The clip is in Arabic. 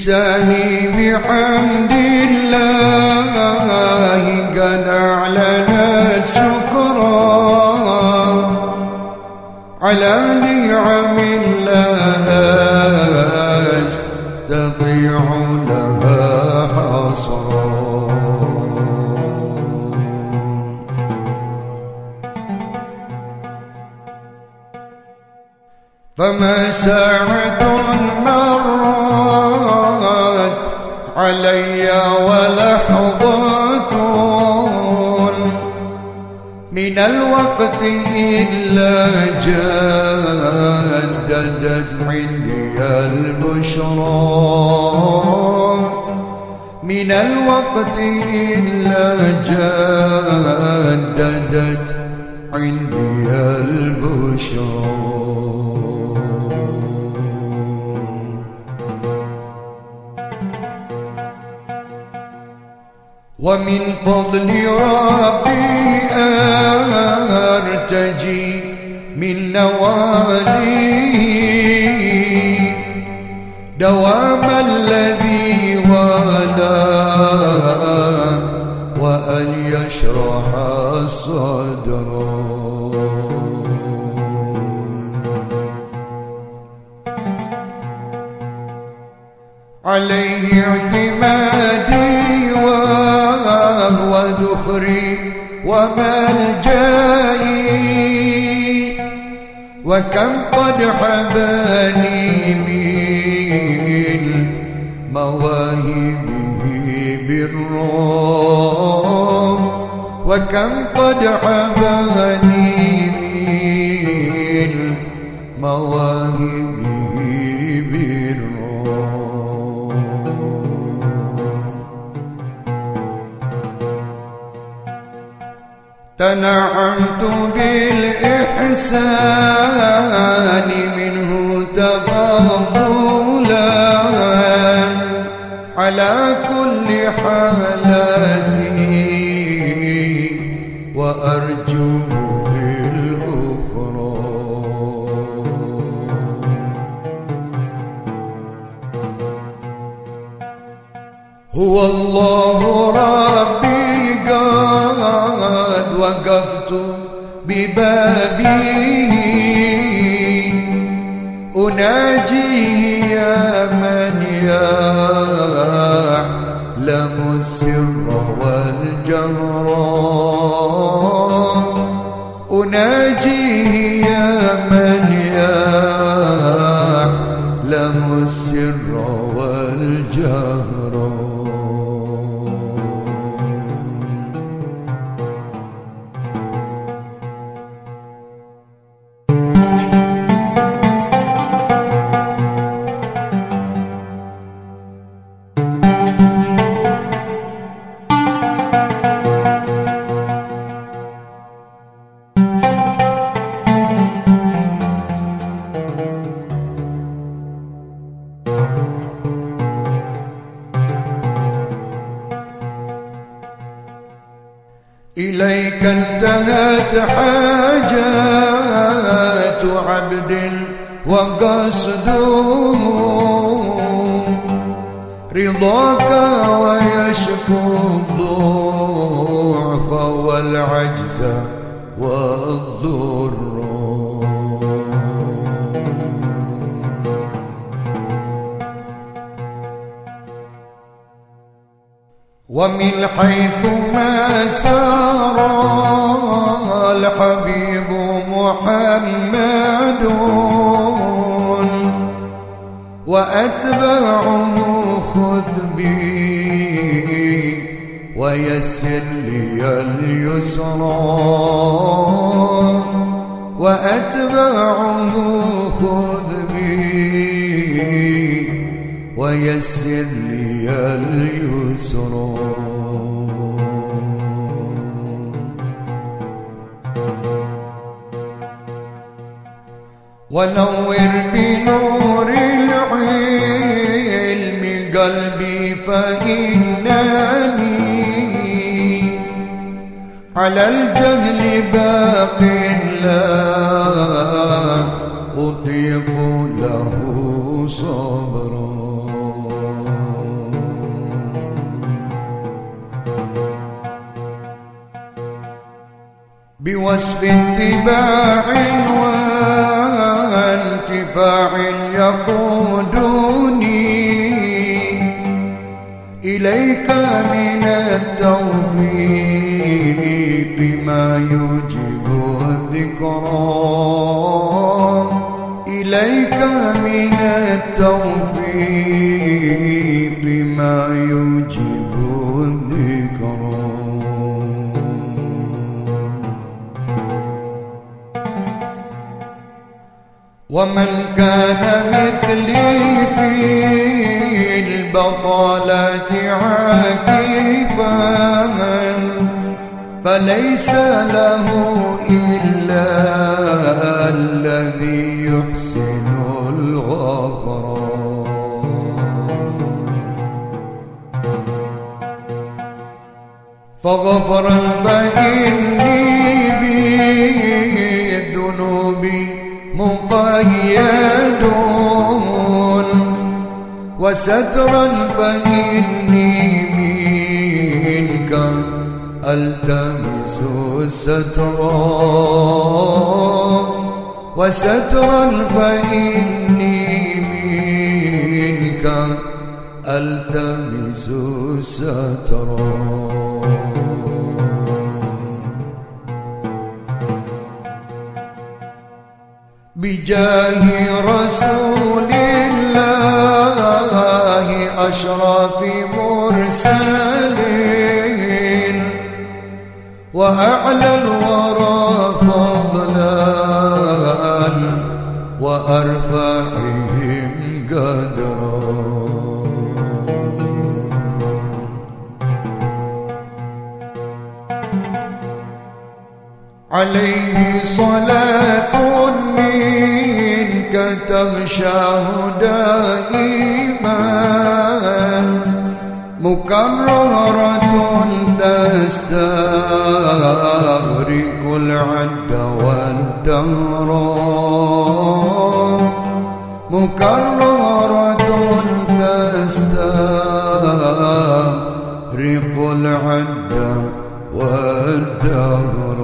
لساني بحمد الله قد أعلنت شكرا على نعم الله. أستطيع لها حصرا. فما ساعة مرت علي ولحظة من الوقت إلا جددت عندي البشرى. من الوقت إلا جددت عندي البشرى. ومن فضل ربي أرتجي من نواليه دوام الذي ولا وأن يشرح الصدر عليه وملجئي وكم قد حباني من مواهبه بالروم وكم قد حباني من مواهبه تنعمت بالإحسان منه تفضلا على كل حالاتي وأرجوه في الأخرى. هو الله ربي وقفت ببابه أناجيه يا من يعلم إليك انتهت حاجات عبد وقصده رضاك ويشكو الضعف والعجز والضر ومن حيث ما سار الحبيب محمد. وأتباعه خذ بي ويسر لي اليسرى وأتباعه خذ ويسر لي اليسرى ونور بنور العلم قلبي فإنني على الجهل باق لا أطيق بوصف اتباع وانتفاع يقودني إليك من التوفيق ما يوجب الذكرى. إليك من التوفيق ومن كان مثلي في البطالة عاكفا فليس له إلا الذي يحسن الغفران. فغفرا فإني مقيد وسترا فإني منك ألتمس السترا وسترا فإني منك ألتمس السترا بجاه رسول الله أشرف مرسلين. وأعلى الورى فضلا وأرفعهم قدرا. عليه منك تغشاه دائما مكررة تستغرق العد والدهر مكررة تستغرق العد والدهر